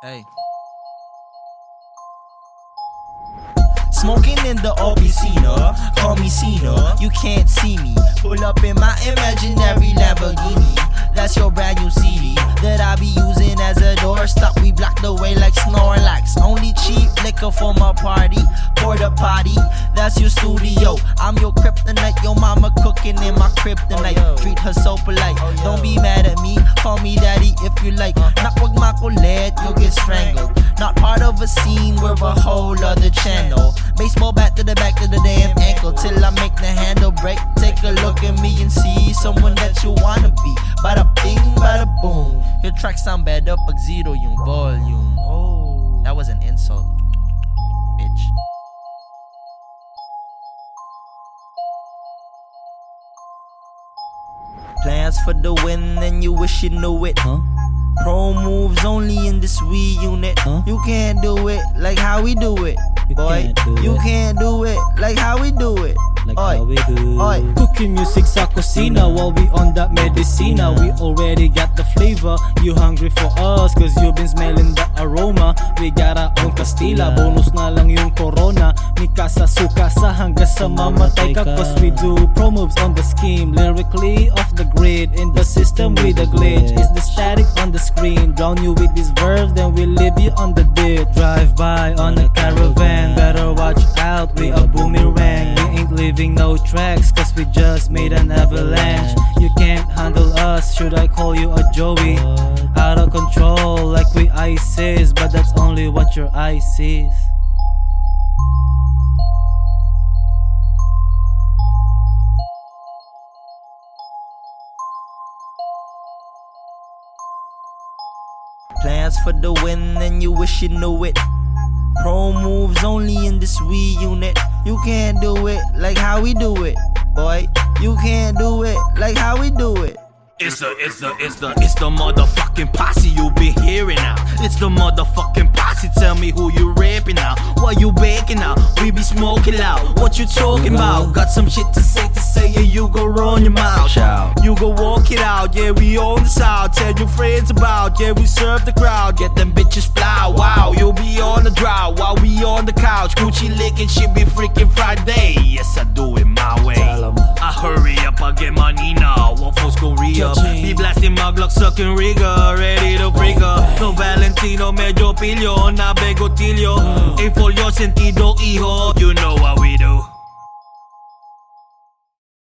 Hey. Smoking in the Oficina, call me Cena. You can't see me. Pull up in my imaginary Lamborghini. That's your brand new CD that I be using as a doorstop. We block the way like Snorlax. Only cheap liquor for my party. Porta potty, that's your studio. I'm your kryptonite. Your mama cooking in my kryptonite. Oh, Treat her so polite. Oh, Don't be mad at me. Call me daddy if you like. Uh-huh. Not wag makulit, you'll get strangled. Not part of a scene, we're a whole other channel. Baseball bat to the back to the damn ankle till I make the handle break. Take a look at me and see someone that you wanna be. Bada bing, bada boom. Your track sound better pag zero yung volume. Oh, that was an insult, Plans for the win, and you wish you knew it. Huh? Pro moves only in this Wii unit. Huh? You can't do it like how we do it, You boy. can't do you it. can't do it like how we do it. Like Oi. how we do. Oi. Cooking music sa kusina mm. while we on that medicina. Mm. We already got the flavor. You hungry for us? Cause you been smelling the aroma. We got our own Castilla. Bonus na lang yung corona. Mikasa sukasa hanggang sa mamatay ka. Cause we do pro moves on the scheme. Lyrically off the grid. In the system with a glitch. It's the static on the screen. Drown you with these verbs, then we leave you on the dirt. Drive by on a caravan. Better watch out, we a boomerang. We ain't leaving no tracks, cause we just made an avalanche. Should I call you a Joey? Out of control, like we ISIS, but that's only what your eye sees. Plans for the win, and you wish you knew it. Pro moves only in this Wii unit. You can't do it like how we do it, boy. You can't It's the, it's the, it's the, it's the motherfucking posse you been hearing now. It's the motherfucking posse. Tell me who you rapping now. What you baking now? We be smoking loud. What you talking about? Got some shit to say to say, yeah, you go run your mouth. You go walk it out, yeah, we own the south. Tell your friends about, yeah, we serve the crowd. Get them bitches fly, wow. You'll be on the drought while we on the couch. Gucci licking shit be freaking Friday. Yes, muglock, sucking rigor. Ready to freak up. No Valentino, medyo pilyo. Na begotilyo. Mm. A folio sentido, hijo. You know what we do.